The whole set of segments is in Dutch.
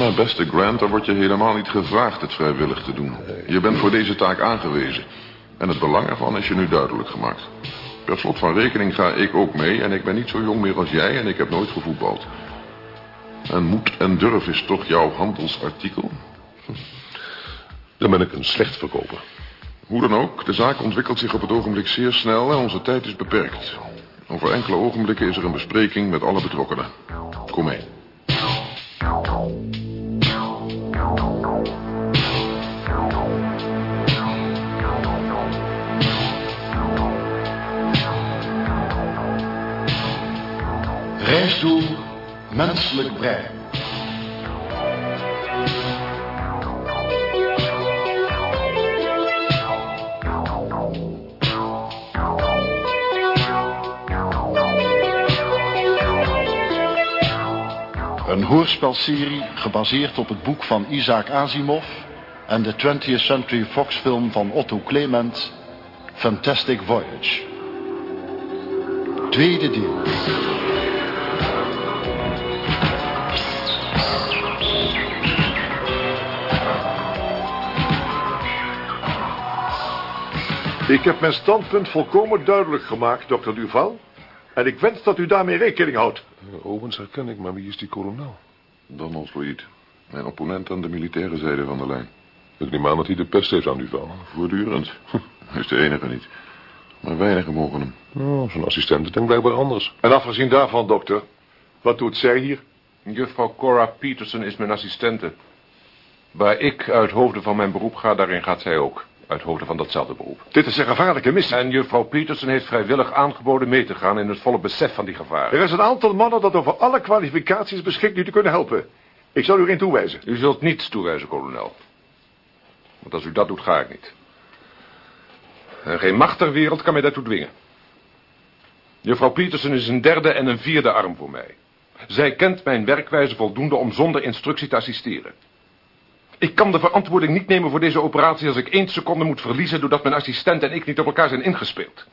Maar beste Grant, er wordt je helemaal niet gevraagd het vrijwillig te doen. Je bent voor deze taak aangewezen. En het belang ervan is je nu duidelijk gemaakt. Per slot van rekening ga ik ook mee en ik ben niet zo jong meer als jij en ik heb nooit gevoetbald. En moed en durf is toch jouw handelsartikel? Dan ben ik een slecht verkoper. Hoe dan ook, de zaak ontwikkelt zich op het ogenblik zeer snel en onze tijd is beperkt. Over enkele ogenblikken is er een bespreking met alle betrokkenen. Kom mee. Menselijk brein. Een hoorspelserie gebaseerd op het boek van Isaac Asimov en de 20th Century Fox film van Otto Clement, Fantastic Voyage. Tweede deel. Ik heb mijn standpunt volkomen duidelijk gemaakt, dokter Duval. En ik wens dat u daarmee rekening houdt. Uh, Owens herken ik, maar wie is die kolonel? Donald Reed, mijn opponent aan de militaire zijde van de lijn. Ik neem aan dat hij de pest heeft aan Duval. Voortdurend. Hij is de enige niet. Maar weinigen mogen hem. Oh, zijn assistent denkt blijkbaar anders. En afgezien daarvan, dokter, wat doet zij hier? Juffrouw Cora Peterson is mijn assistente. Waar ik uit hoofde van mijn beroep ga, daarin gaat zij ook. Uit hoofde van datzelfde beroep. Dit is een gevaarlijke missie. En juffrouw Peterson heeft vrijwillig aangeboden mee te gaan in het volle besef van die gevaren. Er is een aantal mannen dat over alle kwalificaties beschikt u te kunnen helpen. Ik zal u erin toewijzen. U zult niets toewijzen, kolonel. Want als u dat doet, ga ik niet. En geen macht ter wereld kan mij daartoe dwingen. Juffrouw Peterson is een derde en een vierde arm voor mij. Zij kent mijn werkwijze voldoende om zonder instructie te assisteren. Ik kan de verantwoording niet nemen voor deze operatie als ik één seconde moet verliezen... doordat mijn assistent en ik niet op elkaar zijn ingespeeld.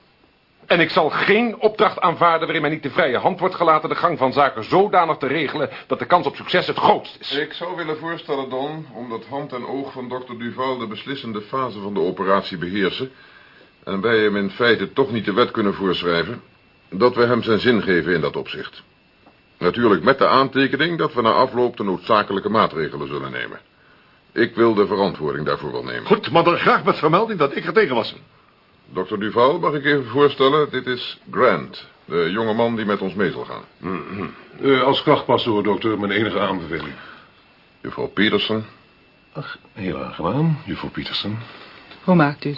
En ik zal geen opdracht aanvaarden waarin mij niet de vrije hand wordt gelaten... de gang van zaken zodanig te regelen dat de kans op succes het grootst is. Ik zou willen voorstellen, Don, omdat hand en oog van dokter Duval... de beslissende fase van de operatie beheersen... en wij hem in feite toch niet de wet kunnen voorschrijven... dat we hem zijn zin geven in dat opzicht. Natuurlijk met de aantekening dat we na afloop de noodzakelijke maatregelen zullen nemen. Ik wil de verantwoording daarvoor wel nemen. Goed, maar dan graag met vermelding dat ik er tegen was. Dokter Duval, mag ik even voorstellen? Dit is Grant, de jonge man die met ons mee zal gaan. Uh, als krachtpastoor, dokter, mijn enige aanbeveling. Juffrouw Peterson. Ach, heel aangenaam, juffrouw Peterson. Hoe maakt u?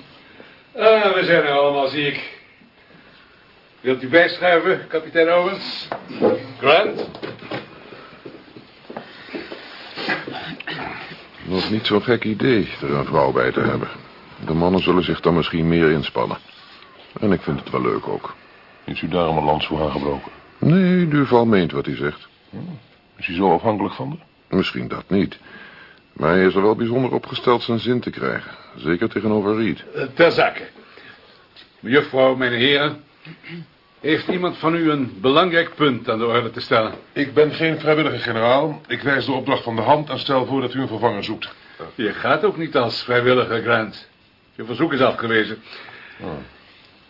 Ah, we zijn er allemaal, zie ik. Wilt u bijschrijven, kapitein Owens? Grant? Niet zo'n gek idee er een vrouw bij te hebben. De mannen zullen zich dan misschien meer inspannen. En ik vind het wel leuk ook. Is u daarom een lans voor aangebroken? Nee, Duval meent wat hij zegt. Is hij zo afhankelijk van haar? Misschien dat niet. Maar hij is er wel bijzonder opgesteld zijn zin te krijgen. Zeker tegenover Reed. Uh, ter zake. Mejuffrouw, mijn heren. Heeft iemand van u een belangrijk punt aan de orde te stellen? Ik ben geen vrijwillige generaal. Ik wijs de opdracht van de hand en stel voor dat u een vervanger zoekt. Je gaat ook niet als vrijwillige, Grant. Je verzoek is afgewezen. Oh.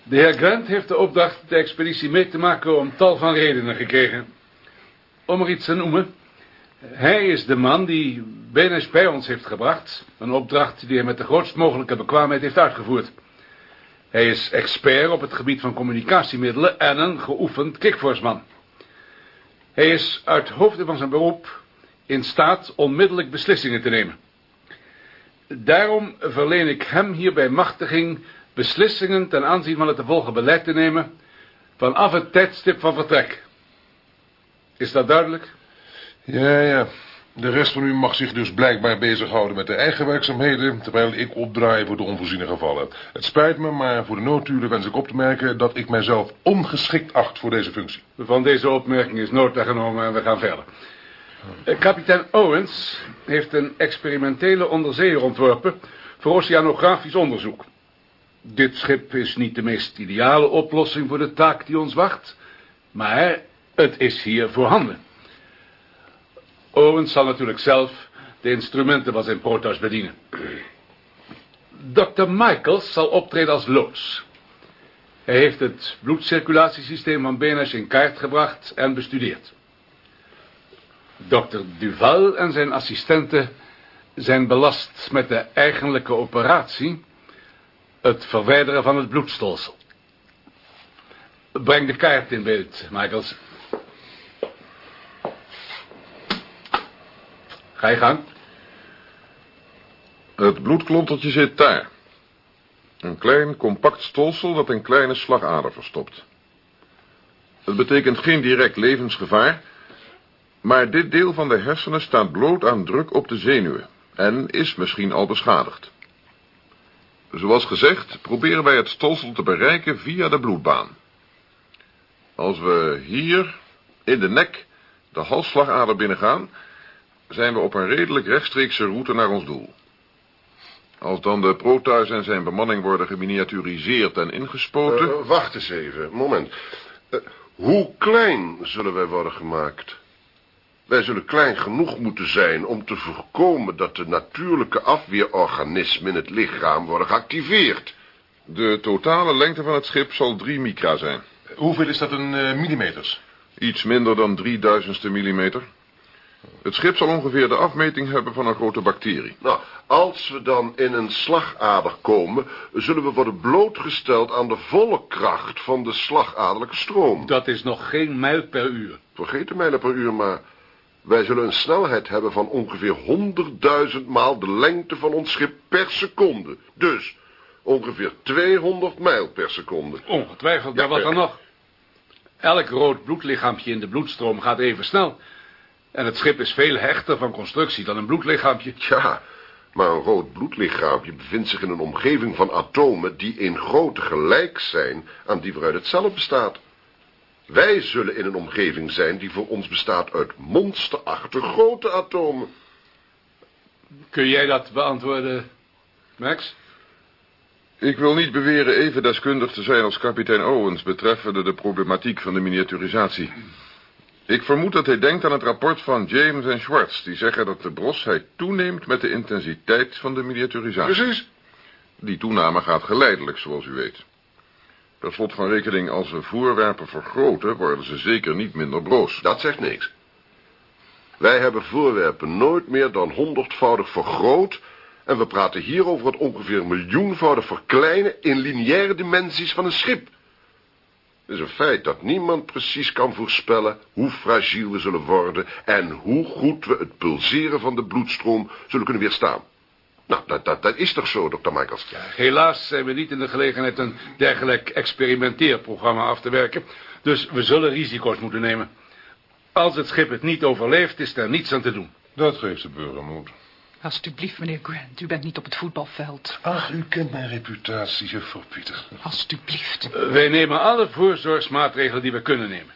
De heer Grant heeft de opdracht de expeditie mee te maken om tal van redenen gekregen. Om er iets te noemen. Hij is de man die Benes bij ons heeft gebracht. Een opdracht die hij met de grootst mogelijke bekwaamheid heeft uitgevoerd. Hij is expert op het gebied van communicatiemiddelen en een geoefend kickforceman. Hij is uit hoofde van zijn beroep in staat onmiddellijk beslissingen te nemen. Daarom verleen ik hem hierbij machtiging beslissingen ten aanzien van het te volgen beleid te nemen vanaf het tijdstip van vertrek. Is dat duidelijk? Ja, ja. De rest van u mag zich dus blijkbaar bezighouden met de eigen werkzaamheden, terwijl ik opdraai voor de onvoorziene gevallen. Het spijt me, maar voor de noodturen wens ik op te merken dat ik mijzelf ongeschikt acht voor deze functie. Van deze opmerking is nota genomen en we gaan verder. Eh, Kapitein Owens heeft een experimentele onderzeeër ontworpen voor oceanografisch onderzoek. Dit schip is niet de meest ideale oplossing voor de taak die ons wacht, maar het is hier voorhanden. Owens zal natuurlijk zelf de instrumenten van zijn protas bedienen. Dr. Michaels zal optreden als loods. Hij heeft het bloedcirculatiesysteem van Benes in kaart gebracht en bestudeerd. Dr. Duval en zijn assistenten zijn belast met de eigenlijke operatie... het verwijderen van het bloedstolsel. Breng de kaart in beeld, Michaels. Ga je gang. Het bloedklontertje zit daar. Een klein, compact stolsel dat een kleine slagader verstopt. Het betekent geen direct levensgevaar... maar dit deel van de hersenen staat bloot aan druk op de zenuwen... en is misschien al beschadigd. Zoals gezegd proberen wij het stolsel te bereiken via de bloedbaan. Als we hier, in de nek, de halsslagader binnengaan... zijn we op een redelijk rechtstreekse route naar ons doel. Als dan de Protuis en zijn bemanning worden geminiaturiseerd en ingespoten... Uh, wacht eens even, moment. Uh, hoe klein zullen wij worden gemaakt? Wij zullen klein genoeg moeten zijn om te voorkomen dat de natuurlijke afweerorganismen in het lichaam worden geactiveerd. De totale lengte van het schip zal 3 micra zijn. Hoeveel is dat in uh, millimeters? Iets minder dan 3000ste millimeter. Het schip zal ongeveer de afmeting hebben van een grote bacterie. Nou, als we dan in een slagader komen... zullen we worden blootgesteld aan de volle kracht van de slagaderlijke stroom. Dat is nog geen mijl per uur. Vergeet de mijlen per uur, maar... wij zullen een snelheid hebben van ongeveer 100.000 maal de lengte van ons schip per seconde. Dus ongeveer 200 mijl per seconde. Ongetwijfeld, maar wat dan nog? Elk rood bloedlichaampje in de bloedstroom gaat even snel... En het schip is veel hechter van constructie dan een bloedlichaampje. Ja, maar een rood bloedlichaampje bevindt zich in een omgeving van atomen... die in grootte gelijk zijn aan die waaruit het zelf bestaat. Wij zullen in een omgeving zijn die voor ons bestaat uit monsterachtig grote atomen. Kun jij dat beantwoorden, Max? Ik wil niet beweren even deskundig te zijn als kapitein Owens... betreffende de problematiek van de miniaturisatie... Ik vermoed dat hij denkt aan het rapport van James en Schwartz... die zeggen dat de brosheid toeneemt met de intensiteit van de miniaturisatie. Precies. Die toename gaat geleidelijk, zoals u weet. Per slot van rekening, als we voorwerpen vergroten... worden ze zeker niet minder broos. Dat zegt niks. Wij hebben voorwerpen nooit meer dan honderdvoudig vergroot... en we praten hier over het ongeveer miljoenvoudig verkleinen... in lineaire dimensies van een schip... Het is een feit dat niemand precies kan voorspellen hoe fragiel we zullen worden en hoe goed we het pulseren van de bloedstroom zullen kunnen weerstaan. Nou, dat, dat, dat is toch zo, dokter Michaels? Ja, helaas zijn we niet in de gelegenheid een dergelijk experimenteerprogramma af te werken. Dus we zullen risico's moeten nemen. Als het schip het niet overleeft, is er niets aan te doen. Dat geeft de burger moed. Alsjeblieft, meneer Grant, u bent niet op het voetbalveld. Ach, u kent mijn reputatie, juffrouw Pieter. Alsjeblieft. Uh, wij nemen alle voorzorgsmaatregelen die we kunnen nemen.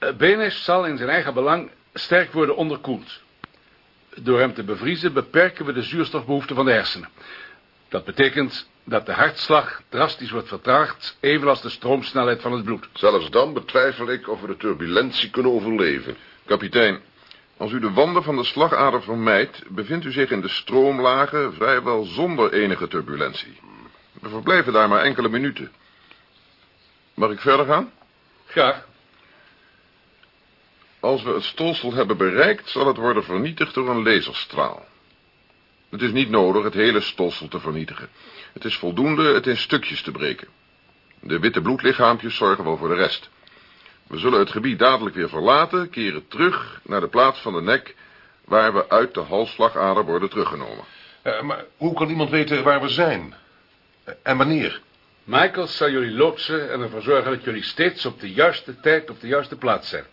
Uh, Benes zal in zijn eigen belang sterk worden onderkoeld. Door hem te bevriezen beperken we de zuurstofbehoefte van de hersenen. Dat betekent dat de hartslag drastisch wordt vertraagd, evenals de stroomsnelheid van het bloed. Zelfs dan betwijfel ik of we de turbulentie kunnen overleven. Kapitein, als u de wanden van de slagader vermijdt, bevindt u zich in de stroomlagen vrijwel zonder enige turbulentie. We verblijven daar maar enkele minuten. Mag ik verder gaan? Graag. Als we het stolsel hebben bereikt, zal het worden vernietigd door een laserstraal. Het is niet nodig het hele stolsel te vernietigen. Het is voldoende het in stukjes te breken. De witte bloedlichaampjes zorgen wel voor de rest. We zullen het gebied dadelijk weer verlaten, keren terug naar de plaats van de nek... waar we uit de halsslagader worden teruggenomen. Uh, maar hoe kan iemand weten waar we zijn? Uh, en wanneer? Michaels zal jullie loodsen en ervoor zorgen dat jullie steeds op de juiste tijd op de juiste plaats zijn.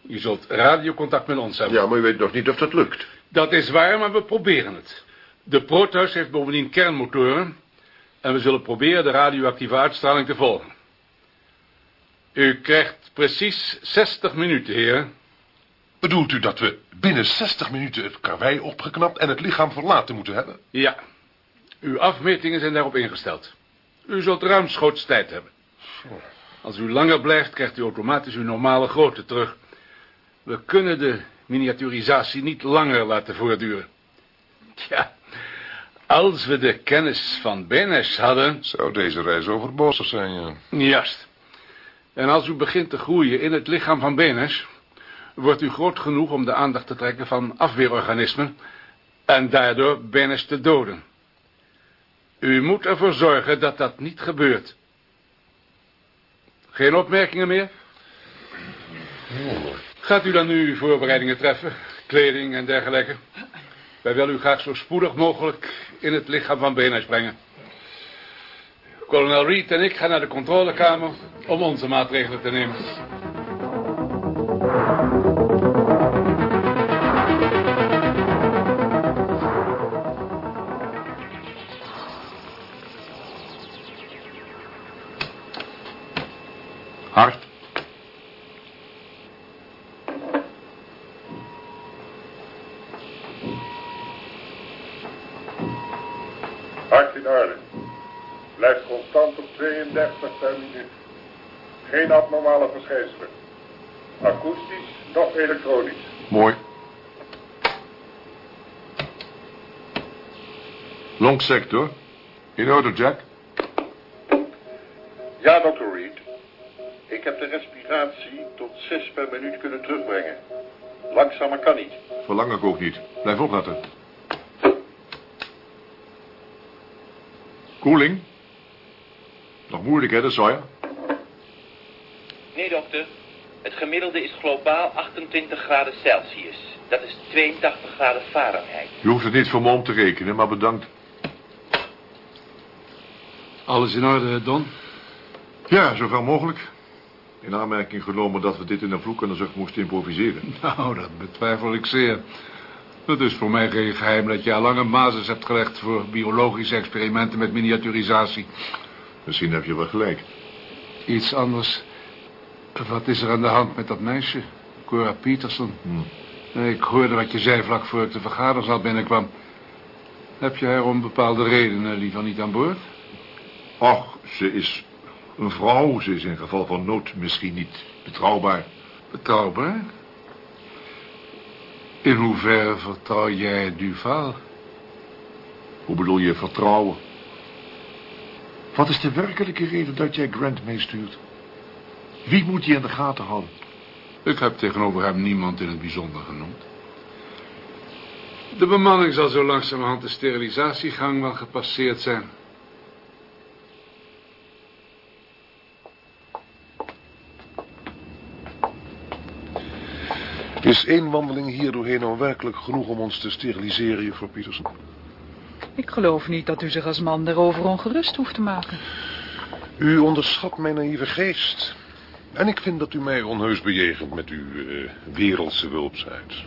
Je zult radiocontact met ons hebben. Ja, maar u weet nog niet of dat lukt. Dat is waar, maar we proberen het. De Proteus heeft bovendien kernmotoren... en we zullen proberen de radioactieve uitstraling te volgen. U krijgt precies 60 minuten, heer. Bedoelt u dat we binnen 60 minuten het karwei opgeknapt en het lichaam verlaten moeten hebben? Ja. Uw afmetingen zijn daarop ingesteld. U zult ruimschoots tijd hebben. Als u langer blijft, krijgt u automatisch uw normale grootte terug. We kunnen de miniaturisatie niet langer laten voortduren. Tja, als we de kennis van Benes hadden... Zou deze reis overbodig zijn, ja. Juist. En als u begint te groeien in het lichaam van Benes... wordt u groot genoeg om de aandacht te trekken van afweerorganismen... en daardoor Benes te doden. U moet ervoor zorgen dat dat niet gebeurt. Geen opmerkingen meer? Gaat u dan nu voorbereidingen treffen? Kleding en dergelijke? Wij willen u graag zo spoedig mogelijk in het lichaam van Benes brengen. Kolonel Reed en ik gaan naar de controlekamer om onze maatregelen te nemen. Geen abnormale verschijnselen. Akoestisch, nog elektronisch. Mooi. Longsector. In orde, Jack. Ja, dokter Reed. Ik heb de respiratie tot 6 per minuut kunnen terugbrengen. Langzamer kan niet. Verlang ik ook niet. Blijf opletten. Koeling. Nog moeilijk, hè, de Sawyer? Nee, dokter. Het gemiddelde is globaal 28 graden Celsius. Dat is 82 graden Fahrenheit. Je hoeft het niet voor me om te rekenen, maar bedankt. Alles in orde, Don? Ja, zoveel mogelijk. In aanmerking genomen dat we dit in een vloek en zucht moesten improviseren. Nou, dat betwijfel ik zeer. Het is voor mij geen geheim dat je al lang een basis hebt gelegd... voor biologische experimenten met miniaturisatie. Misschien heb je wel gelijk. Iets anders. Wat is er aan de hand met dat meisje? Cora Peterson. Ik hoorde wat je zei vlak voor ik de vergaderzaal binnenkwam. Heb je haar om bepaalde redenen liever niet aan boord? Ach, ze is een vrouw. Ze is in geval van nood misschien niet betrouwbaar. Betrouwbaar? In hoeverre vertrouw jij Duval? Hoe bedoel je vertrouwen? Wat is de werkelijke reden dat jij Grant meestuurt? Wie moet je in de gaten houden? Ik heb tegenover hem niemand in het bijzonder genoemd. De bemanning zal zo langzamerhand de sterilisatiegang wel gepasseerd zijn. Is één wandeling hier doorheen nou werkelijk genoeg om ons te steriliseren, juffrouw Pietersen? Ik geloof niet dat u zich als man daarover ongerust hoeft te maken. U onderschat mijn naïeve geest. En ik vind dat u mij onheus bejegent met uw eh, wereldse wulpsheid.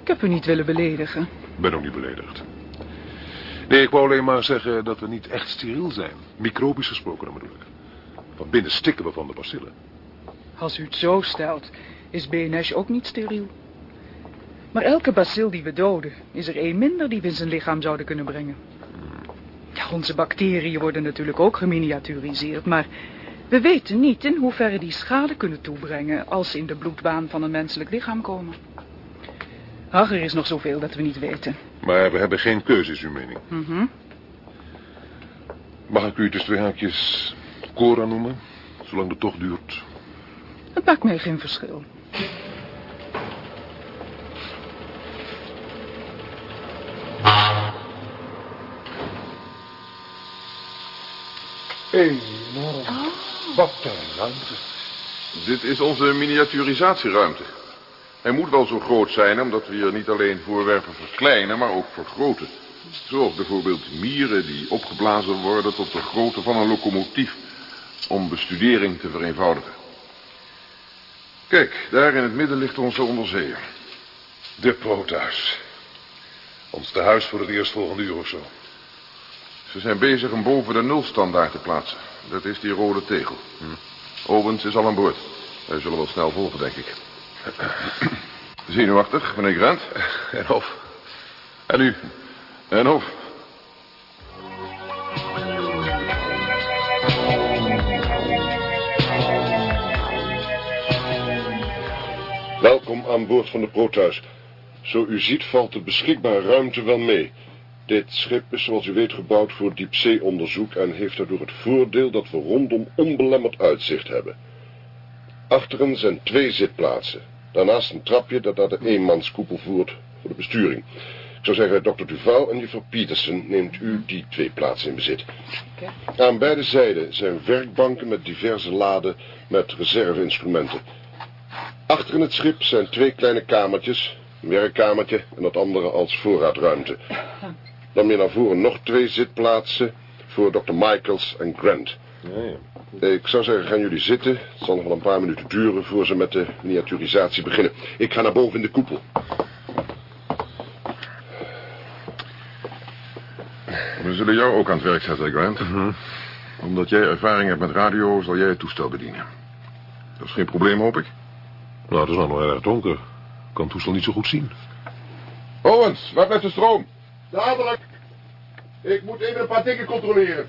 Ik heb u niet willen beledigen. Ik ben ook niet beledigd. Nee, ik wou alleen maar zeggen dat we niet echt steriel zijn. Microbisch gesproken dan bedoel ik. Van binnen stikken we van de bacillen. Als u het zo stelt, is BNS ook niet steriel. Maar elke bacil die we doden, is er één minder die we in zijn lichaam zouden kunnen brengen. Ja, onze bacteriën worden natuurlijk ook geminiaturiseerd, maar we weten niet in hoeverre die schade kunnen toebrengen als ze in de bloedbaan van een menselijk lichaam komen. Ach, er is nog zoveel dat we niet weten. Maar we hebben geen keuze, is uw mening. Mhm. Mag ik u dus twee haakjes Cora noemen? Zolang het toch duurt. Het maakt mij geen verschil. Enorm. Wat een ruimte. Dit is onze miniaturisatieruimte. Hij moet wel zo groot zijn, omdat we hier niet alleen voorwerpen verkleinen, maar ook vergroten. Zoals bijvoorbeeld mieren die opgeblazen worden tot de grootte van een locomotief, om bestudering te vereenvoudigen. Kijk, daar in het midden ligt onze onderzeeër. De poothuis. Ons te huis voor het eerstvolgende uur of zo. Ze zijn bezig hem boven de nulstandaard te plaatsen. Dat is die rode tegel. Owens is al aan boord. Wij zullen wel snel volgen, denk ik. Zenuwachtig, meneer Grant. En of. En u? En of. Welkom aan boord van de Proteus. Zo u ziet valt de beschikbare ruimte wel mee. Dit schip is zoals u weet gebouwd voor diepzeeonderzoek en heeft daardoor het voordeel dat we rondom onbelemmerd uitzicht hebben. Achteren zijn twee zitplaatsen. Daarnaast een trapje dat naar de eenmanskoepel voert voor de besturing. Ik zou zeggen, dokter Duval en juffrouw Petersen neemt u die twee plaatsen in bezit. Aan beide zijden zijn werkbanken met diverse laden met reserveinstrumenten. Achter in het schip zijn twee kleine kamertjes, een werkkamertje en dat andere als voorraadruimte. Dan meer naar voren nog twee zitplaatsen voor dokter Michaels en Grant. Ik zou zeggen, gaan jullie zitten. Het zal nog wel een paar minuten duren voor ze met de miniaturisatie beginnen. Ik ga naar boven in de koepel. We zullen jou ook aan het werk zetten, Grant. Omdat jij ervaring hebt met radio, zal jij het toestel bedienen. Dat is geen probleem, hoop ik. Nou, het is nog erg donker. Ik kan het toestel niet zo goed zien. Owens, waar blijft de stroom? Dadelijk. Ik moet even een paar dingen controleren.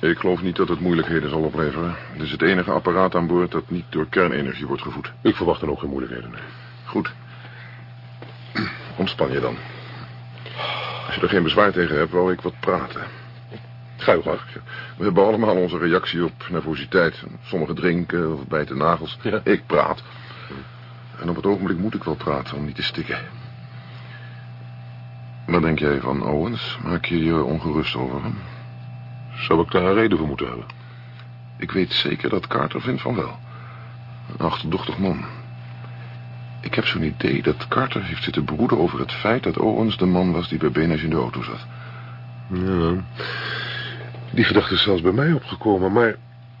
Ik geloof niet dat het moeilijkheden zal opleveren. Het is het enige apparaat aan boord dat niet door kernenergie wordt gevoed. Ik verwacht dan ook geen moeilijkheden. Goed. Ontspan je dan. Als je er geen bezwaar tegen hebt, wou ik wat praten. Ga je gang. We hebben allemaal onze reactie op nervositeit. Sommigen drinken of bijten nagels. Ja. Ik praat. En op het ogenblik moet ik wel praten om niet te stikken. Wat denk jij van Owens? Maak je je ongerust over hem? Zou ik daar een reden voor moeten hebben? Ik weet zeker dat Carter vindt van wel. Een achterdochtig man. Ik heb zo'n idee dat Carter heeft zitten broeden over het feit dat Owens de man was die bij Benes in de auto zat. Ja, die gedachte is zelfs bij mij opgekomen, maar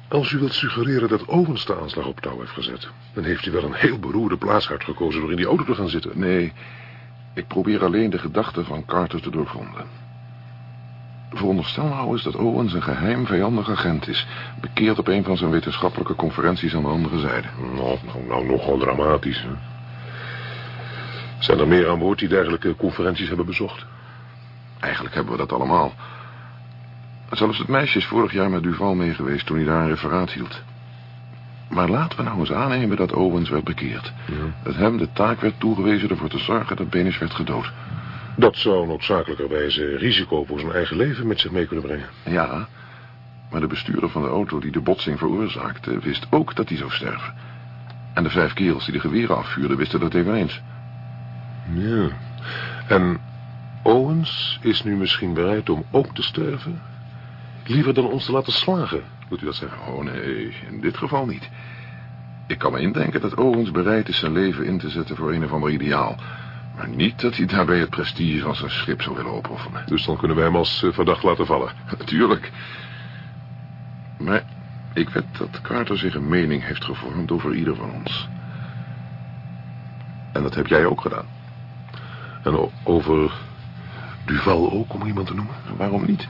als u wilt suggereren dat Owens de aanslag op touw heeft gezet, dan heeft hij wel een heel beroerde plaats uitgekozen door in die auto te gaan zitten. Nee, ik probeer alleen de gedachten van Carter te doorgronden. Veronderstel nou eens dat Owens een geheim vijandig agent is, bekeerd op een van zijn wetenschappelijke conferenties aan de andere zijde. Nou, nou, nou nogal dramatisch. Hè? Zijn er meer aan boord die dergelijke conferenties hebben bezocht? Eigenlijk hebben we dat allemaal. Zelfs het meisje is vorig jaar met Duval meegeweest toen hij daar een referaat hield. Maar laten we nou eens aannemen dat Owens werd bekeerd. Dat hem de taak werd toegewezen ervoor te zorgen dat Benes werd gedood. Dat zou noodzakelijkerwijze risico voor zijn eigen leven met zich mee kunnen brengen. Ja, maar de bestuurder van de auto die de botsing veroorzaakte... wist ook dat hij zou sterven. En de vijf kerels die de geweren afvuurden wisten dat eveneens. Ja. En Owens is nu misschien bereid om ook te sterven? Liever dan ons te laten slagen, moet u dat zeggen? Oh nee, in dit geval niet. Ik kan me indenken dat Owens bereid is zijn leven in te zetten voor een of ander ideaal. Maar niet dat hij daarbij het prestige van zijn schip zou willen opofferen. Dus dan kunnen wij hem als eh, verdacht laten vallen. Natuurlijk. Maar ik weet dat Carter zich een mening heeft gevormd over ieder van ons. En dat heb jij ook gedaan. En over Duval ook, om iemand te noemen? Waarom niet?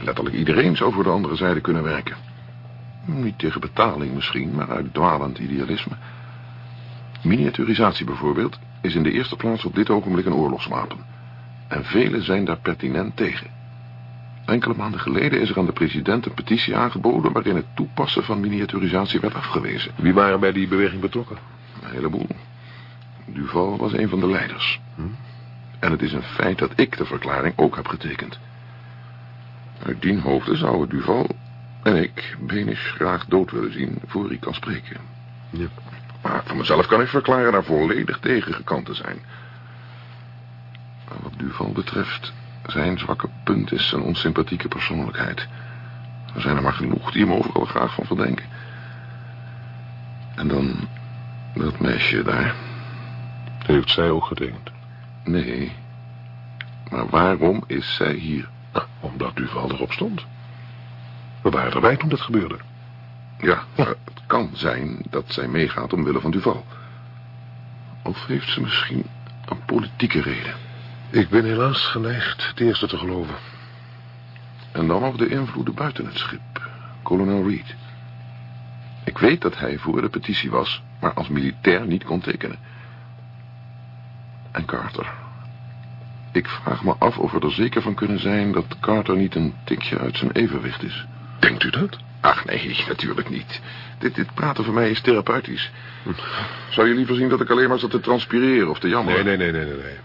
Letterlijk iedereen zou voor de andere zijde kunnen werken. Niet tegen betaling misschien, maar uit dwalend idealisme. Miniaturisatie bijvoorbeeld is in de eerste plaats op dit ogenblik een oorlogswapen. En velen zijn daar pertinent tegen. Enkele maanden geleden is er aan de president een petitie aangeboden... waarin het toepassen van miniaturisatie werd afgewezen. Wie waren bij die beweging betrokken? Een heleboel. Duval was een van de leiders. En het is een feit dat ik de verklaring ook heb getekend. Uit dien hoofde zouden Duval en ik Benis graag dood willen zien voor hij kan spreken. Ja. Maar voor mezelf kan ik verklaren daar volledig tegen gekant te zijn. Maar wat Duval betreft, zijn zwakke punt is zijn onsympathieke persoonlijkheid. Er zijn er maar genoeg die hem overal graag van verdenken. En dan dat meisje daar. Heeft zij ook getekend? Nee. Maar waarom is zij hier? Omdat Duval erop stond. We waren erbij toen dat gebeurde. Ja, het kan zijn dat zij meegaat omwille van Duval. Of heeft ze misschien een politieke reden? Ik ben helaas geneigd het eerste te geloven. En dan nog de invloeden buiten het schip. Kolonel Reed. Ik weet dat hij voor de petitie was, maar als militair niet kon tekenen. En Carter. Ik vraag me af of we er zeker van kunnen zijn dat Carter niet een tikje uit zijn evenwicht is. Denkt u dat? Ach nee, natuurlijk niet. Dit, dit praten voor mij is therapeutisch. Zou je liever zien dat ik alleen maar zat te transpireren of te jammeren? Nee, nee, nee, nee, nee.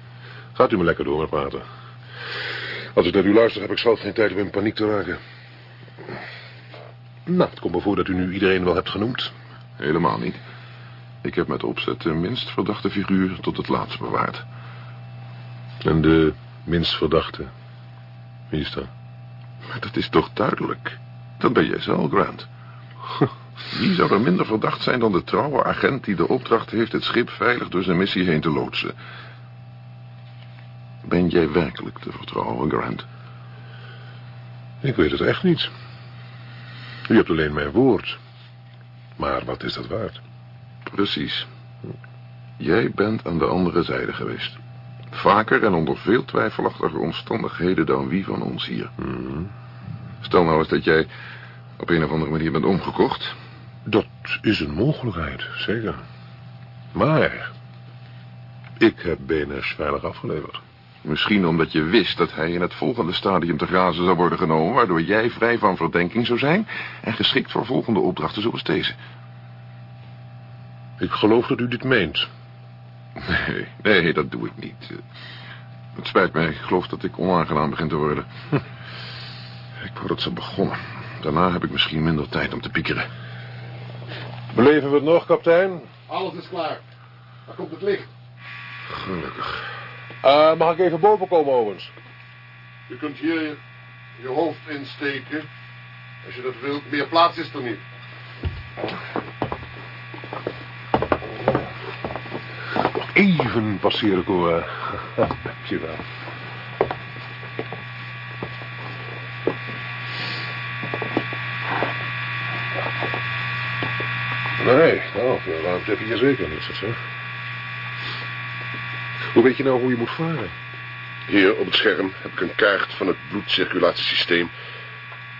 Gaat u me lekker door met praten. Als ik naar u luister, heb ik zelf geen tijd om in paniek te raken. Nou, het komt me voor dat u nu iedereen wel hebt genoemd. Helemaal niet. Ik heb met opzet de minst verdachte figuur tot het laatst bewaard. En de minst verdachte, wie is dat? Maar dat is toch duidelijk? Dat ben jij zelf, Grant. Wie zou er minder verdacht zijn dan de trouwe agent die de opdracht heeft het schip veilig door zijn missie heen te loodsen? Ben jij werkelijk te vertrouwen, Grant? Ik weet het echt niet. U hebt alleen mijn woord. Maar wat is dat waard? Precies. Jij bent aan de andere zijde geweest. Vaker en onder veel twijfelachtige omstandigheden dan wie van ons hier. Stel nou eens dat jij op een of andere manier bent omgekocht. Dat is een mogelijkheid, zeker. Maar ik heb Benes veilig afgeleverd. Misschien omdat je wist dat hij in het volgende stadium te grazen zou worden genomen... waardoor jij vrij van verdenking zou zijn... en geschikt voor volgende opdrachten zoals deze. Ik geloof dat u dit meent. Nee, nee, dat doe ik niet. Het spijt me, ik geloof dat ik onaangenaam begin te worden. Ik word het zo begonnen. Daarna heb ik misschien minder tijd om te piekeren. Beleven we het nog, kapitein? Alles is klaar. Daar komt het licht. Gelukkig. Eh, mag ik even boven komen, Owens? Je kunt hier je, je hoofd insteken. Als je dat wilt. Meer plaats is er niet. Even passeren, Cora. Dankjewel. Nee, nou, veel ruimte heb je hier zeker niet, zeg. Hoe weet je nou hoe je moet varen? Hier op het scherm heb ik een kaart van het bloedcirculatiesysteem.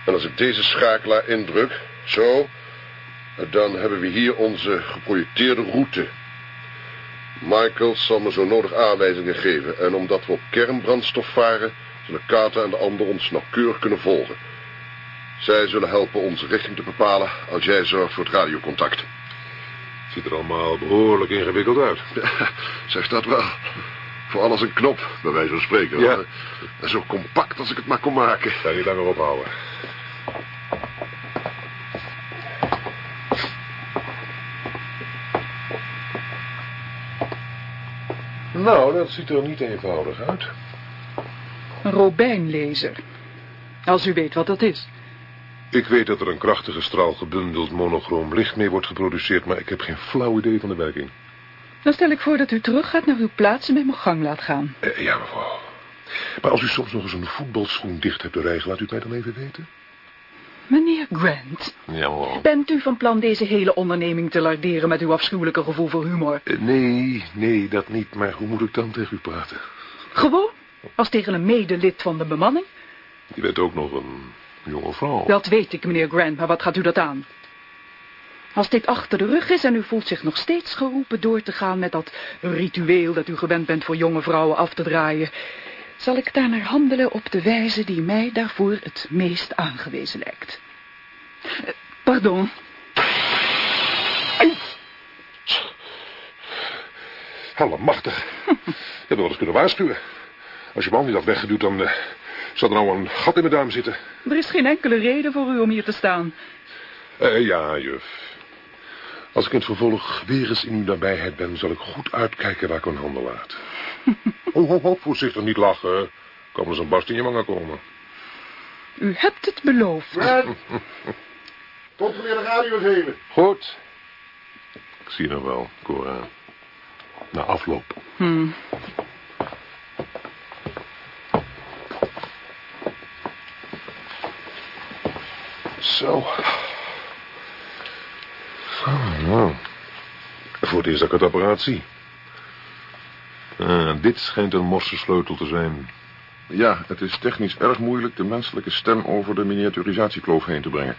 En als ik deze schakelaar indruk, zo, dan hebben we hier onze geprojecteerde route. Michael zal me zo nodig aanwijzingen geven. En omdat we op kernbrandstof varen, zullen Carter en de ander ons nauwkeurig kunnen volgen. Zij zullen helpen onze richting te bepalen als jij zorgt voor het radiocontact. Ziet er allemaal behoorlijk ingewikkeld uit. Zeg dat wel. Voor alles een knop, bij wijze van spreken. Ja. En zo compact als ik het maar kon maken. Ga niet langer ophouden. Nou, dat ziet er niet eenvoudig uit. Een robijnlaser. Als u weet wat dat is. Ik weet dat er een krachtige straal gebundeld monochroom licht mee wordt geproduceerd, maar ik heb geen flauw idee van de werking. Dan stel ik voor dat u teruggaat naar uw plaats en met mijn gang laat gaan. Eh, ja, mevrouw. Maar als u soms nog eens een voetbalschoen dicht hebt te rijgen, laat u het mij dan even weten. Meneer Grant, bent u van plan deze hele onderneming te larderen met uw afschuwelijke gevoel voor humor? Eh, nee, nee, dat niet. Maar hoe moet ik dan tegen u praten? Gewoon, als tegen een medelid van de bemanning? Je bent ook nog een jonge vrouw. Dat weet ik, meneer Grant, maar wat gaat u dat aan? Als dit achter de rug is en u voelt zich nog steeds geroepen door te gaan met dat ritueel dat u gewend bent voor jonge vrouwen af te draaien, zal ik daarnaar handelen op de wijze die mij daarvoor het meest aangewezen lijkt. Eh, Pardon, Allemachtig. Je hebt wel eens kunnen waarschuwen. Als je man niet had weggeduwd, dan eh, zou er nou een gat in mijn duim zitten. er is geen enkele reden voor u om hier te staan. Eh, ja, juf. Als ik in het vervolg weer eens in uw nabijheid ben, zal ik goed uitkijken waar ik mijn handen laat. Ho, ho, ho, voorzichtig niet lachen. Kan er zo'n barst in je wangen komen. U hebt het beloofd. Controleer de radio eens even. Goed. Ik zie nog wel, Cora. Na afloop. Hm. Zo. Nou. Voor het eerst dat ik het apparaat zie. Ah, dit schijnt een morsesleutel te zijn. Ja, het is technisch erg moeilijk de menselijke stem over de miniaturisatiekloof heen te brengen.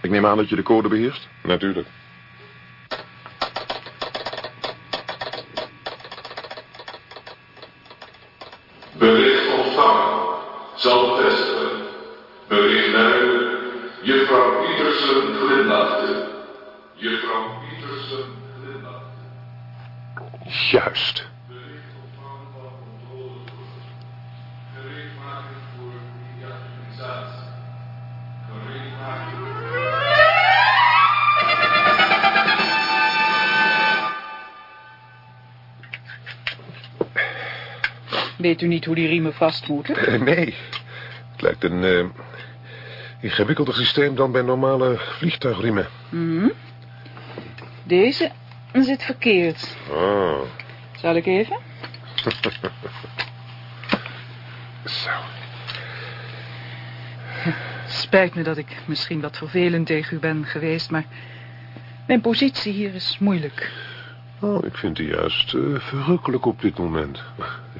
Ik neem aan dat je de code beheerst? Natuurlijk. Weet u niet hoe die riemen vast moeten? Eh, nee. Het lijkt een eh, ingewikkelder systeem dan bij normale vliegtuigriemen. Mhm. Deze zit verkeerd. Oh. Zal ik even? Zo. Spijt me dat ik misschien wat vervelend tegen u ben geweest, maar mijn positie hier is moeilijk. Oh, ik vind die juist eh, verrukkelijk op dit moment.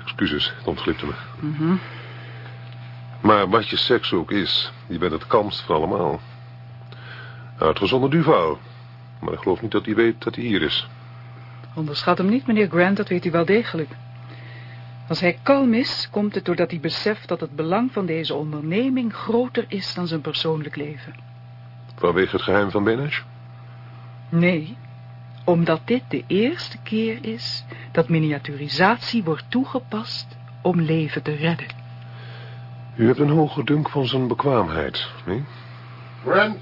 Excuses, het ontglipte me. Mhm. Maar wat je seks ook is, je bent het kalmst van allemaal. Uitgezonderd Duval. Maar ik geloof niet dat hij weet dat hij hier is. Onderschat hem niet, meneer Grant, dat weet u wel degelijk. Als hij kalm is, komt het doordat hij beseft dat het belang van deze onderneming groter is dan zijn persoonlijk leven. Vanwege het geheim van Benesh? Nee, omdat dit de eerste keer is dat miniaturisatie wordt toegepast om leven te redden. U hebt een hoge dunk van zijn bekwaamheid, nee? Grant,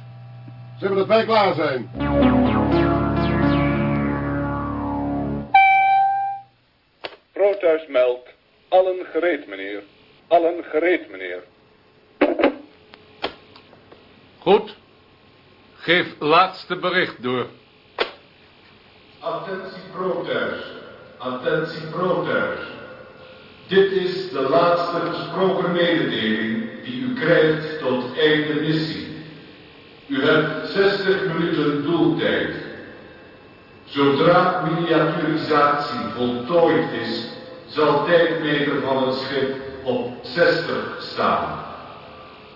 zeggen we dat wij klaar zijn. Proothuis meldt. Allen gereed, meneer. Allen gereed, meneer. Goed. Geef laatste bericht door. Attentie Proteus. Attentie Proteus. Dit is de laatste gesproken mededeling die u krijgt tot einde missie. U hebt 60 minuten doeltijd. Zodra miniaturisatie voltooid is, zal tijdmeter van het schip op 60 staan.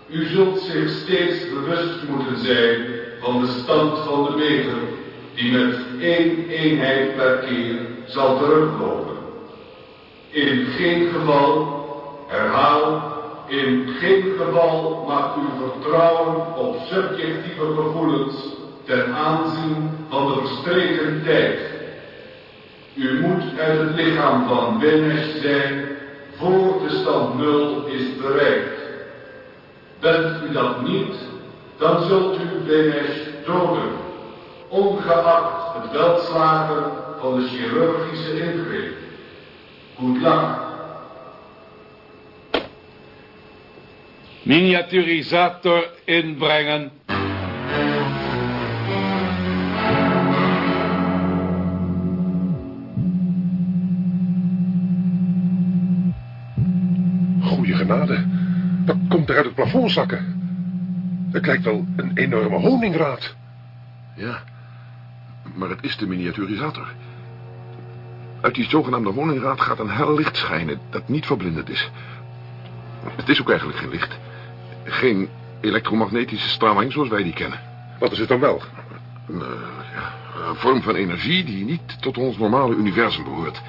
U zult zich steeds bewust moeten zijn van de stand van de meter, die met één eenheid per keer zal teruglopen. In geen geval, herhaal, in geen geval mag u vertrouwen op subjectieve gevoelens ten aanzien van de verstreken tijd. U moet uit het lichaam van Benesh zijn voor de stand nul is bereikt. Bent u dat niet, dan zult u Benesh doden, ongeacht het welslagen van de chirurgische ingreep. Goed lang. Miniaturisator inbrengen. Goeie genade. Dat komt er uit het plafond zakken. Het lijkt wel een enorme honingraad. Ja, maar het is de miniaturisator. Uit die zogenaamde woningraad gaat een hel licht schijnen dat niet verblindend is. Het is ook eigenlijk geen licht. Geen elektromagnetische straling zoals wij die kennen. Wat is het dan wel? Een, eh, ja, een vorm van energie die niet tot ons normale universum behoort.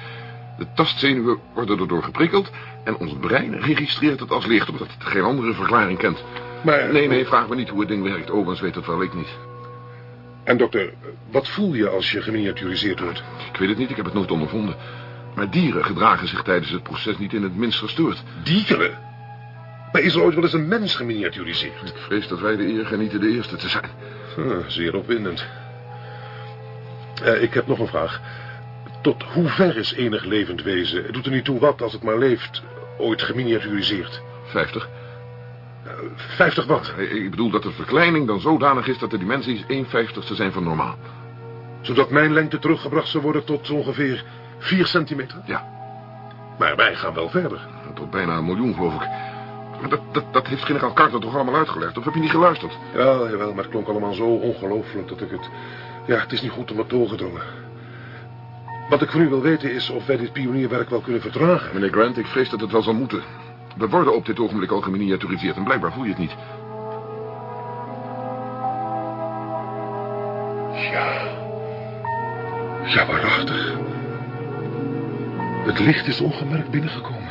De tastzenuwen worden erdoor geprikkeld en ons brein registreert het als licht omdat het geen andere verklaring kent. Maar... Nee, nee, vraag me niet hoe het ding werkt. Overigens weet het wel ik niet. En dokter, wat voel je als je geminiaturiseerd wordt? Ik weet het niet, ik heb het nooit ondervonden. Maar dieren gedragen zich tijdens het proces niet in het minst gestoord. Dieren? Maar is er ooit wel eens een mens geminiaturiseerd? Ik vrees dat wij de eer genieten de eerste te zijn. Zeer opwindend. Eh, ik heb nog een vraag. Tot hoe ver is enig levend wezen, het doet er niet toe wat als het maar leeft, ooit geminiaturiseerd? Vijftig. Uh, Vijftig wat? Ik bedoel dat de verkleining dan zodanig is dat de dimensies 1 vijftigste zijn van normaal. Zodat mijn lengte teruggebracht zou worden tot ongeveer 4 centimeter? Ja. Maar wij gaan wel verder. Tot bijna een miljoen, geloof ik. Maar dat, dat, dat heeft generaal Carter toch allemaal uitgelegd? Of heb je niet geluisterd? Ja, jawel, maar het klonk allemaal zo ongelooflijk dat ik het... Ja, het is niet goed om het doorgedrongen. Wat ik van u wil weten is of wij dit pionierwerk wel kunnen verdragen. Meneer Grant, ik vrees dat het wel zal moeten. We worden op dit ogenblik al geminiaturiseerd en blijkbaar voel je het niet. Ja. Ja, waarachtig. Het licht is ongemerkt binnengekomen.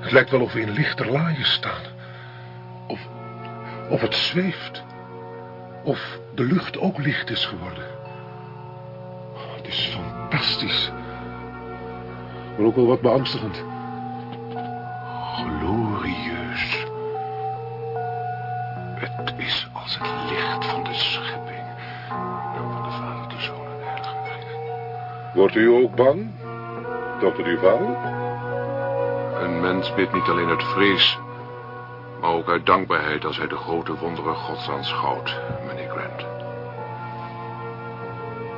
Het lijkt wel of we in lichterlaaien staan. Of, of het zweeft. Of de lucht ook licht is geworden. Oh, het is fantastisch. Maar ook wel wat beangstigend. Wordt u ook bang, dokter Duval? Een mens bidt niet alleen uit vrees, maar ook uit dankbaarheid als hij de grote wonderen Gods aanschouwt, meneer Grant.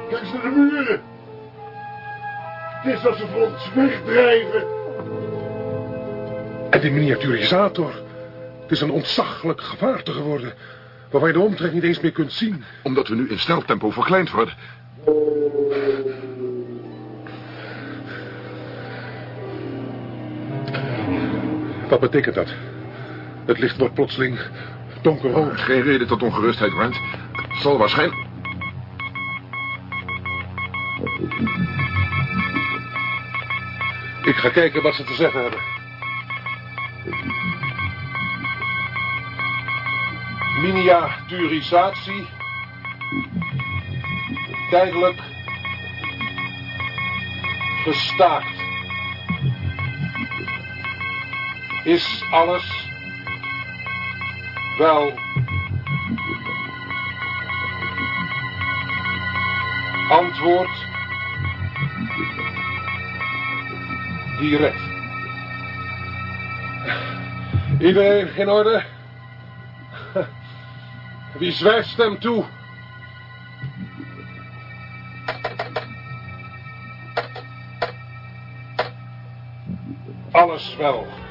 Kijk eens naar de muren. Het is alsof ze ons wegdrijven. En die miniaturisator. Het is een ontzaglijk gevaarte geworden. Waarvan je de omtrek niet eens meer kunt zien. Omdat we nu in snel tempo verkleind worden. Wat betekent dat? Het licht wordt plotseling donkerrood. Geen reden tot ongerustheid, Grant. Het zal waarschijnlijk... Ik ga kijken wat ze te zeggen hebben. Miniaturisatie. Tijdelijk. Gestaakt. Is alles wel antwoord direct. Iedereen in orde? Wie zwijgt stem toe? Alles wel.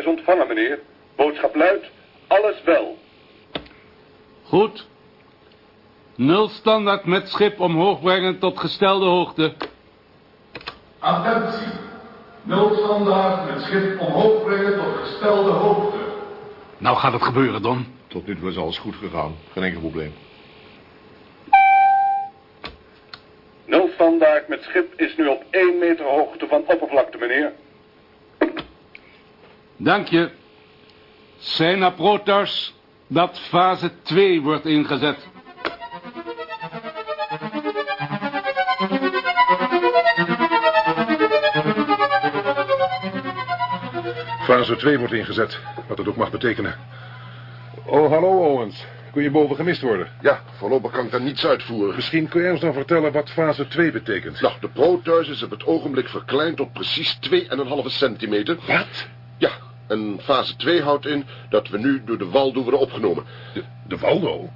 Proteus ontvangen, meneer. Boodschap luidt, alles wel. Goed. Nul standaard met schip omhoog brengen tot gestelde hoogte. Attentie. Nul standaard met schip omhoog brengen tot gestelde hoogte. Nou gaat het gebeuren, Don. Tot nu toe is alles goed gegaan. Geen enkel probleem. Nul standaard met schip is nu op 1 meter hoogte van oppervlakte, meneer. Dank je. Zijn naar Protos dat fase 2 wordt ingezet. Fase 2 wordt ingezet, wat dat ook mag betekenen. Oh, hallo Owens. Kun je boven gemist worden? Ja, voorlopig kan ik daar niets uitvoeren. Misschien kun jij ons dan vertellen wat fase 2 betekent. Nou, de Proteus is op het ogenblik verkleind tot precies 2,5 centimeter. Wat? Ja, en fase 2 houdt in dat we nu door de Waldo worden opgenomen. De, de Waldo?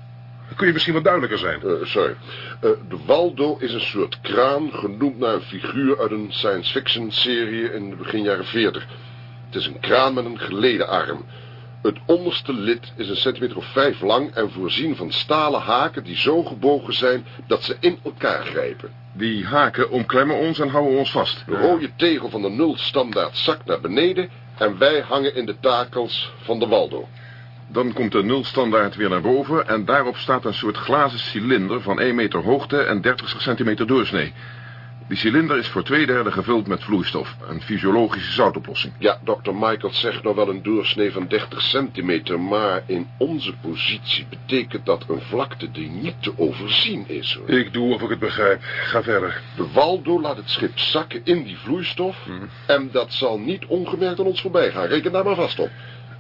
Kun je misschien wat duidelijker zijn? Eh, sorry. Eh, de Waldo is een soort kraan genoemd naar een figuur uit een science fiction serie in de begin jaren 40. Het is een kraan met een geleden arm. Het onderste lid is een centimeter of vijf lang en voorzien van stalen haken die zo gebogen zijn dat ze in elkaar grijpen. Die haken omklemmen ons en houden ons vast. De rode tegel van de nul standaard zakt naar beneden en wij hangen in de takels van de Waldo. Dan komt de nulstandaard weer naar boven en daarop staat een soort glazen cilinder van 1 meter hoogte en 30 centimeter doorsnee. Die cilinder is voor twee derde gevuld met vloeistof, een fysiologische zoutoplossing. Ja, dokter Michaels zegt nou wel een doorsnee van 30 centimeter, maar in onze positie betekent dat een vlakte die niet te overzien is. Hoor. Ik doe of ik het begrijp. Ga verder. De Waldo laat het schip zakken in die vloeistof en dat zal niet ongemerkt aan ons voorbij gaan. Reken daar maar vast op.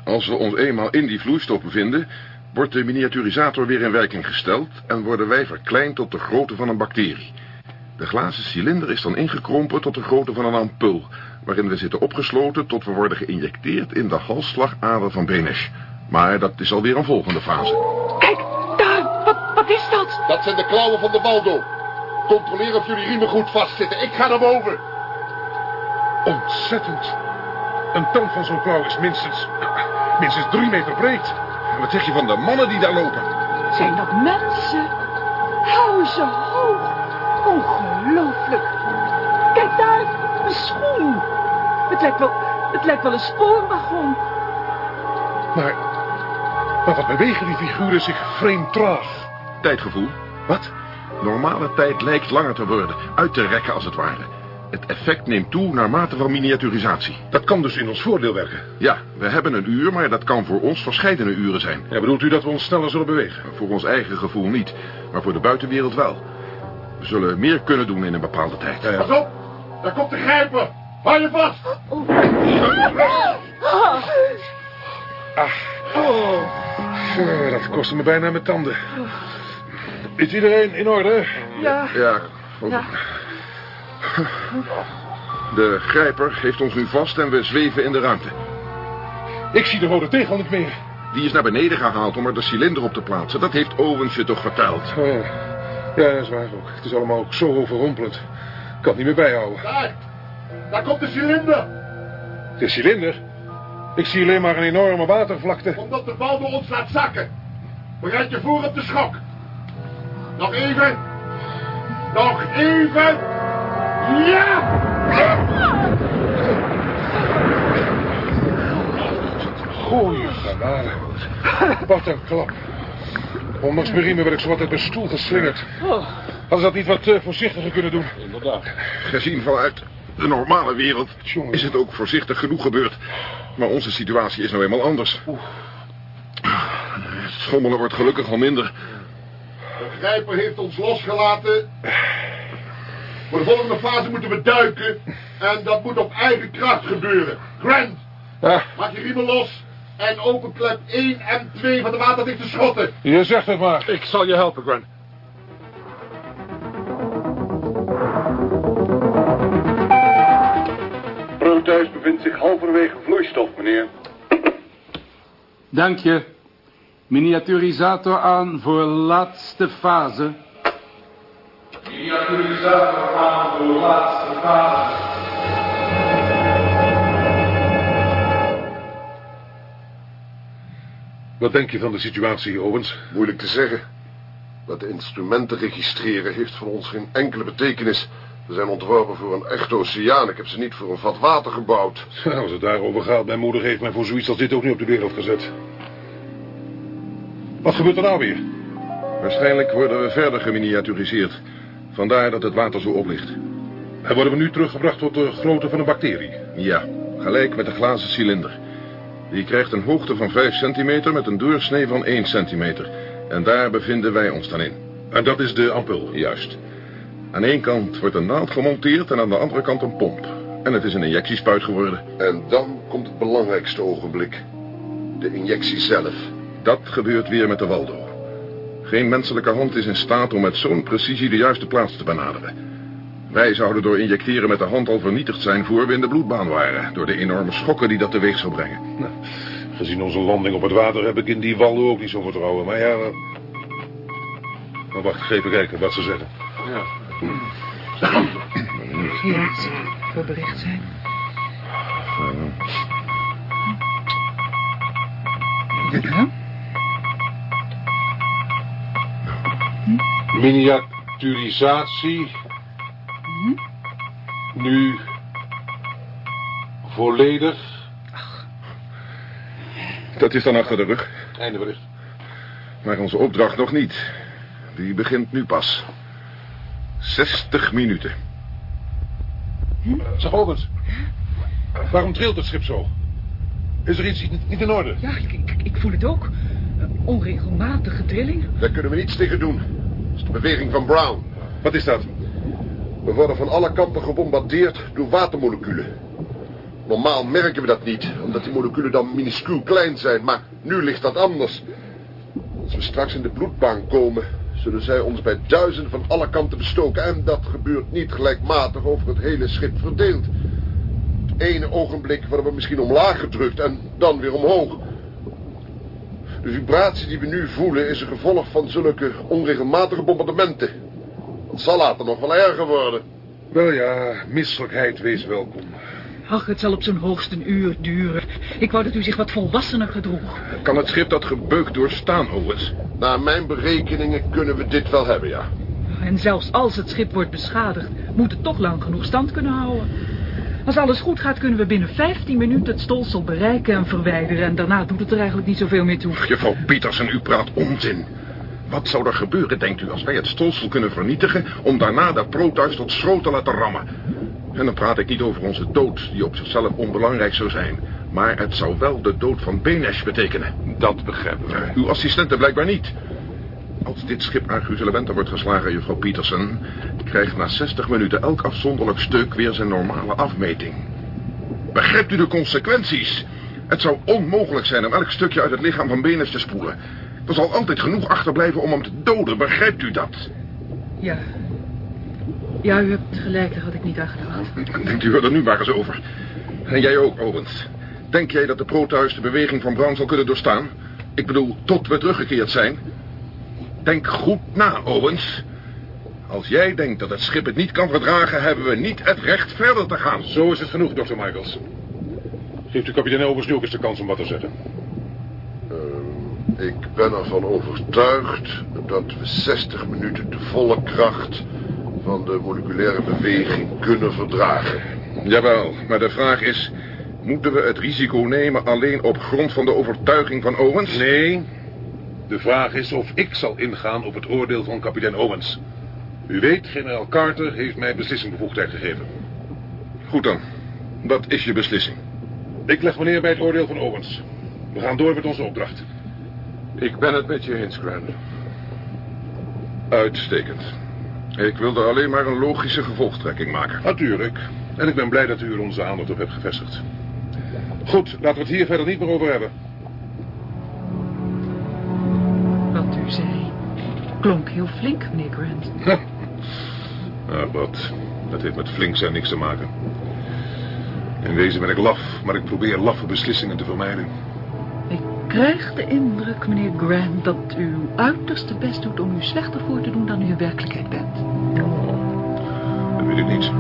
Als we ons eenmaal in die vloeistof bevinden, wordt de miniaturisator weer in werking gesteld en worden wij verkleind tot de grootte van een bacterie. De glazen cilinder is dan ingekrompen tot de grootte van een ampul, waarin we zitten opgesloten tot we worden geïnjecteerd in de halsslagader van Benesh. Maar dat is alweer een volgende fase. Kijk, daar. Wat, wat is dat? Dat zijn de klauwen van de Waldo. Controleer of jullie riemen goed vastzitten. Ik ga naar boven. Ontzettend. Een tand van zo'n klauw is minstens, minstens drie meter breed. Wat zeg je van de mannen die daar lopen? Zijn dat mensen? Hou ze hoog. Ongelooflijk. Kijk daar, een schoen. Het lijkt wel, het lijkt wel een spoorwagon. Maar, maar wat bewegen die figuren zich vreemd traag? Tijdgevoel. Wat? Normale tijd lijkt langer te worden, uit te rekken als het ware. Het effect neemt toe naarmate van miniaturisatie. Dat kan dus in ons voordeel werken. Ja, we hebben een uur, maar dat kan voor ons verscheidene uren zijn. Ja, bedoelt u dat we ons sneller zullen bewegen? Voor ons eigen gevoel niet, maar voor de buitenwereld wel. We zullen meer kunnen doen in een bepaalde tijd. Ja, ja. Pas op, daar komt de grijper. Hou je vast. Zo, dat kostte me bijna mijn tanden. Is iedereen in orde? Ja, Ja, ja. de grijper heeft ons nu vast en we zweven in de ruimte. Ik zie de rode tegel niet meer. Die is naar beneden gehaald om er de cilinder op te plaatsen. Dat heeft Owens je toch verteld? Oh ja. Ja, dat is waar ook. Het is allemaal ook zo overrompelend. Ik kan het niet meer bijhouden. Daar, daar komt de cilinder. De cilinder? Ik zie alleen maar een enorme watervlakte. Omdat de bal door ons laat zakken. Bereid je voor op de schok. Nog even. Nog even. Ja! Goeie genade. Wat een klap. Ondanks mijn riemen werd ik zowat uit mijn stoel geslingerd. Oh, Hadden ze dat niet wat eh, voorzichtiger kunnen doen? Inderdaad. Gezien vanuit de normale wereld is het ook voorzichtig genoeg gebeurd. Maar onze situatie is nou eenmaal anders. Het schommelen wordt gelukkig al minder. De grijper heeft ons losgelaten. Voor de volgende fase moeten we duiken. En dat moet op eigen kracht gebeuren. Grant, Ja, maak je riemen los. En openklep 1 en 2 van de waterdichte schotten. je zegt het maar. Ik zal je helpen, Grant. Proteus bevindt zich halverwege vloeistof, meneer. Dank je. Miniaturisator aan voor laatste fase. Miniaturisator aan voor laatste fase. Wat denk je van de situatie, Owens? Moeilijk te zeggen. Wat de instrumenten registreren heeft voor ons geen enkele betekenis. We zijn ontworpen voor een echte oceaan. Ik heb ze niet voor een vat water gebouwd. Ja, als het daarover gaat, mijn moeder heeft mij voor zoiets als dit ook niet op de wereld gezet. Wat gebeurt er nou weer? Waarschijnlijk worden we verder geminiaturiseerd. Vandaar dat het water zo oplicht. En worden we nu teruggebracht tot de grootte van een bacterie? Ja, gelijk met de glazen cilinder. Die krijgt een hoogte van 5 centimeter met een doorsnee van 1 centimeter. En daar bevinden wij ons dan in. En dat is de ampul. Juist. Aan één kant wordt een naald gemonteerd en aan de andere kant een pomp. En het is een injectiespuit geworden. En dan komt het belangrijkste ogenblik. De injectie zelf. Dat gebeurt weer met de Waldo. Geen menselijke hand is in staat om met zo'n precisie de juiste plaats te benaderen. Wij zouden door injecteren met de hand al vernietigd zijn voor we in de bloedbaan waren. Door de enorme schokken die dat teweeg zou brengen. Gezien onze landing op het water heb ik in die wallen ook niet zo vertrouwen. Maar ja... Maar wacht, ik ga even kijken wat ze zeggen. ja, ze voor bericht zijn. Ja? Miniaturisatie. Nu volledig. Dat is dan achter de rug. Einde bericht. Maar onze opdracht nog niet. Die begint nu pas. 60 minuten. Zeg Owens. Waarom trilt het schip zo? Is er iets niet- niet in orde? Ja, ik, ik, ik voel het ook. Een onregelmatige trilling. Daar kunnen we niets tegen doen. Dat is de beweging van Brown. Wat is dat? We worden van alle kanten gebombardeerd door watermoleculen. Normaal merken we dat niet, omdat die moleculen dan minuscuul klein zijn. Maar nu ligt dat anders. Als we straks in de bloedbaan komen, zullen zij ons bij duizenden van alle kanten bestoken. En dat gebeurt niet gelijkmatig over het hele schip verdeeld. Het ene ogenblik worden we misschien omlaag gedrukt en dan weer omhoog. De vibratie die we nu voelen is een gevolg van zulke onregelmatige bombardementen. Het zal later nog wel erger worden. Wel ja, misselijkheid, wees welkom. Ach, het zal op zijn hoogst een uur duren. Ik wou dat u zich wat volwassener gedroeg. Kan het schip dat gebeuk doorstaan, Owens? Naar mijn berekeningen kunnen we dit wel hebben, ja. En zelfs als het schip wordt beschadigd, moet het toch lang genoeg stand kunnen houden. Als alles goed gaat, kunnen we binnen 15 minuten het stolsel bereiken en verwijderen. En daarna doet het er eigenlijk niet zoveel meer toe. Juffrouw Pietersen, u praat onzin. Wat zou er gebeuren, denkt u, als wij het stolsel kunnen vernietigen... om daarna de Proteus tot schroot te laten rammen? En dan praat ik niet over onze dood, die op zichzelf onbelangrijk zou zijn... maar het zou wel de dood van Benesh betekenen. Dat begrijpen we. Uw assistenten blijkbaar niet. Als dit schip aan Gruzelementen wordt geslagen, juffrouw Pietersen... krijgt na 60 minuten elk afzonderlijk stuk weer zijn normale afmeting. Begrijpt u de consequenties? Het zou onmogelijk zijn om elk stukje uit het lichaam van Benes te spoelen. Er zal altijd genoeg achterblijven om hem te doden, begrijpt u dat? Ja. Ja, u hebt gelijk, daar had ik niet aan gedacht. Denkt u er nu maar eens over. En jij ook, Owens. Denk jij dat de Proteus de beweging van Brown zal kunnen doorstaan? Ik bedoel, tot we teruggekeerd zijn. Denk goed na, Owens. Als jij denkt dat het schip het niet kan verdragen... hebben we niet het recht verder te gaan. Zo is het genoeg, dokter Michaels. Geeft u kapitein Owens nu ook eens de kans om wat te zeggen. Ik ben ervan overtuigd dat we 60 minuten de volle kracht van de moleculaire beweging kunnen verdragen. Jawel, maar de vraag is... moeten we het risico nemen alleen op grond van de overtuiging van Owens? Nee, de vraag is of ik zal ingaan op het oordeel van kapitein Owens. U weet, generaal Carter heeft mij beslissingbevoegdheid gegeven. Goed dan. Wat is je beslissing? Ik leg me neer bij het oordeel van Owens. We gaan door met onze opdracht. Ik ben het met je eens, Grant. Uitstekend. Ik wilde alleen maar een logische gevolgtrekking maken. Natuurlijk. En ik ben blij dat u er onze aandacht op hebt gevestigd. Goed, laten we het hier verder niet meer over hebben. Wat u zei klonk heel flink, meneer Grant. nou, wat. Dat heeft met flink zijn niks te maken. In wezen ben ik laf, maar ik probeer laffe beslissingen te vermijden. Krijg de indruk, meneer Grant, dat u uw uiterste best doet om u slechter voor te doen dan u in werkelijkheid bent. Dat weet ik niet.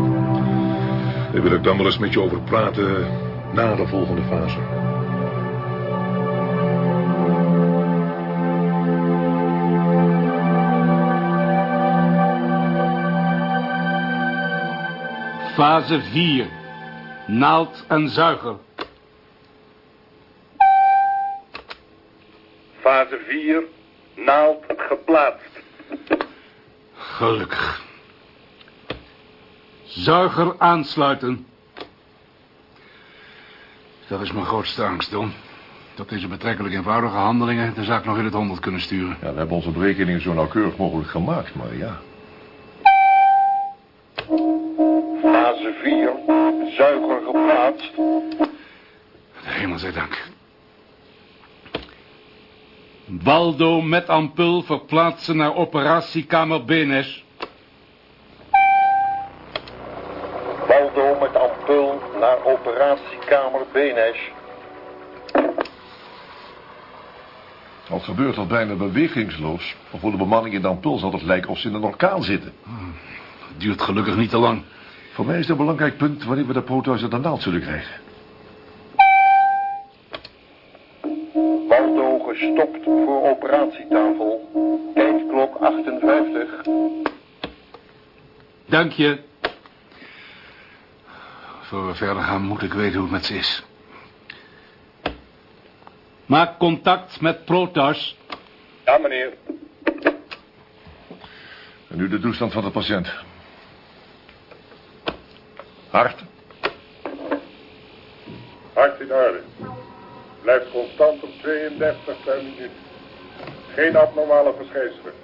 Daar wil ik dan wel eens met je over praten na de volgende fase. Fase 4. Naald en zuiger. Fase 4. Naald geplaatst. Gelukkig. Zuiger aansluiten. Dat is mijn grootste angst, Don. Dat deze betrekkelijk eenvoudige handelingen de zaak nog in het honderd kunnen sturen. Ja, we hebben onze berekeningen zo nauwkeurig mogelijk gemaakt, maar ja. Fase 4. Zuiger geplaatst. De hemel zij dank. Waldo met ampul verplaatsen naar operatiekamer Benes. Waldo met ampul naar operatiekamer Benes. Wat gebeurt dat bijna bewegingsloos? Of voor de bemanning in de ampul zal het lijken of ze in een orkaan zitten. Het duurt gelukkig niet te lang. Voor mij is het een belangrijk punt wanneer we de proto's uit de naald zullen krijgen. Waldo gestopt Dank je. Voor we verder gaan moet ik weten hoe het met ze is. Maak contact met Protas. Ja, meneer. En nu de toestand van de patiënt. Hart. Hart in orde. Blijft constant op 32 per minuut. Geen abnormale verschijnselen.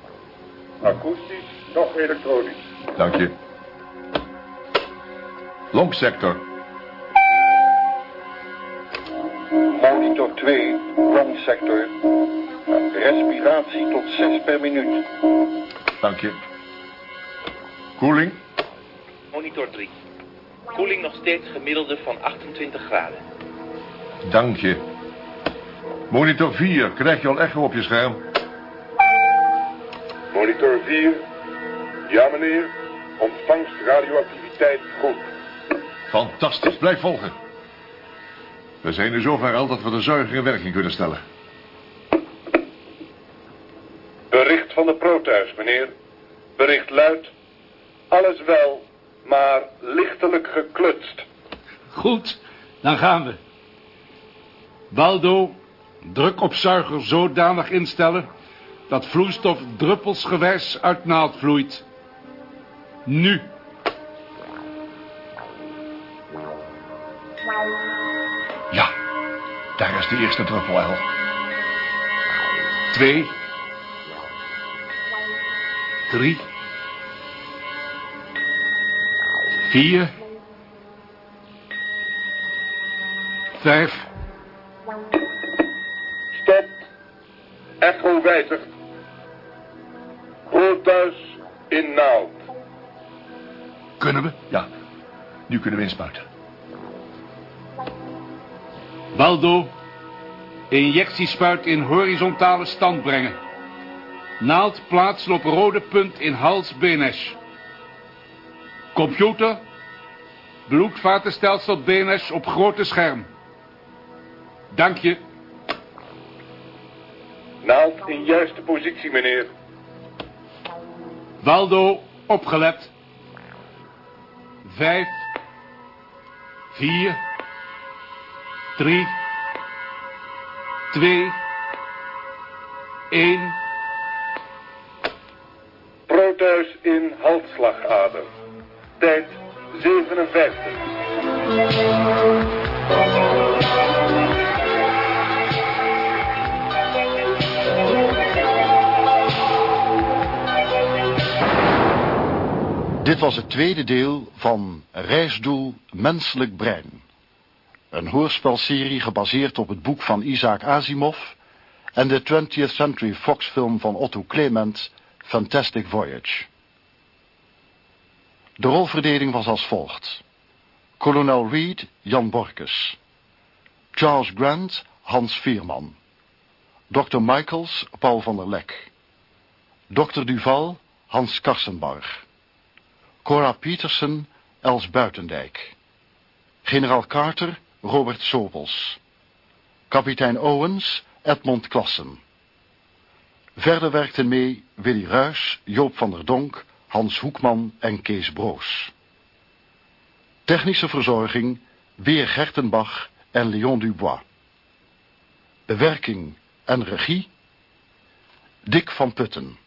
Akoestisch, nog elektronisch. Dank je. Longsector. Monitor 2, longsector. Respiratie tot 6 per minuut. Dank je. Koeling. Monitor 3. Koeling nog steeds gemiddelde van 28 graden. Dank je. Monitor 4, krijg je al echo op je scherm? Monitor 4. Ja, meneer. Ontvangst radioactiviteit goed. Fantastisch, blijf volgen. We zijn nu zover al dat we de zuiger in werking kunnen stellen. Bericht van de proteus, meneer. Bericht luidt. Alles wel, maar lichtelijk geklutst. Goed, dan gaan we. Waldo, druk op zuiger zodanig instellen... dat vloeistof druppelsgewijs uit naald vloeit. Nu. Ja, daar is de eerste druppel al. Twee. Drie. Vier. Vijf. Stop. Echo wijzigt. Groothuis in naald. Kunnen we? Ja. Nu kunnen we inspuiten. Waldo. Injectiespuit in horizontale stand brengen. Naald plaatsen op rode punt in hals BNS. Computer. Bloedvatenstelsel BNS op grote scherm. Dank je. Naald in juiste positie, meneer. Waldo, opgelet. Vijf. Vier. Drie. Twee. Eén. Proteus in halsslagader. Tijd 57. Dit was het tweede deel van Reisdoel Menselijk Brein. Een hoorspelserie gebaseerd op het boek van Isaac Asimov en de 20th Century Fox film van Otto Clement, Fantastic Voyage. De rolverdeling was als volgt. Kolonel Reed, Jan Borkes. Charles Grant, Hans Vierman. Dr. Michaels, Paul van der Lek. Dr. Duval, Hans Karsenbarg. Cora Petersen, Els Buitendijk. Generaal Carter, Robert Sobels. Kapitein Owens, Edmond Klassen. Verder werkten mee Willy Ruys, Joop van der Donk, Hans Hoekman en Kees Broos. Technische verzorging, Weer Gertenbach en Leon Dubois. Bewerking en regie, Dick van Putten.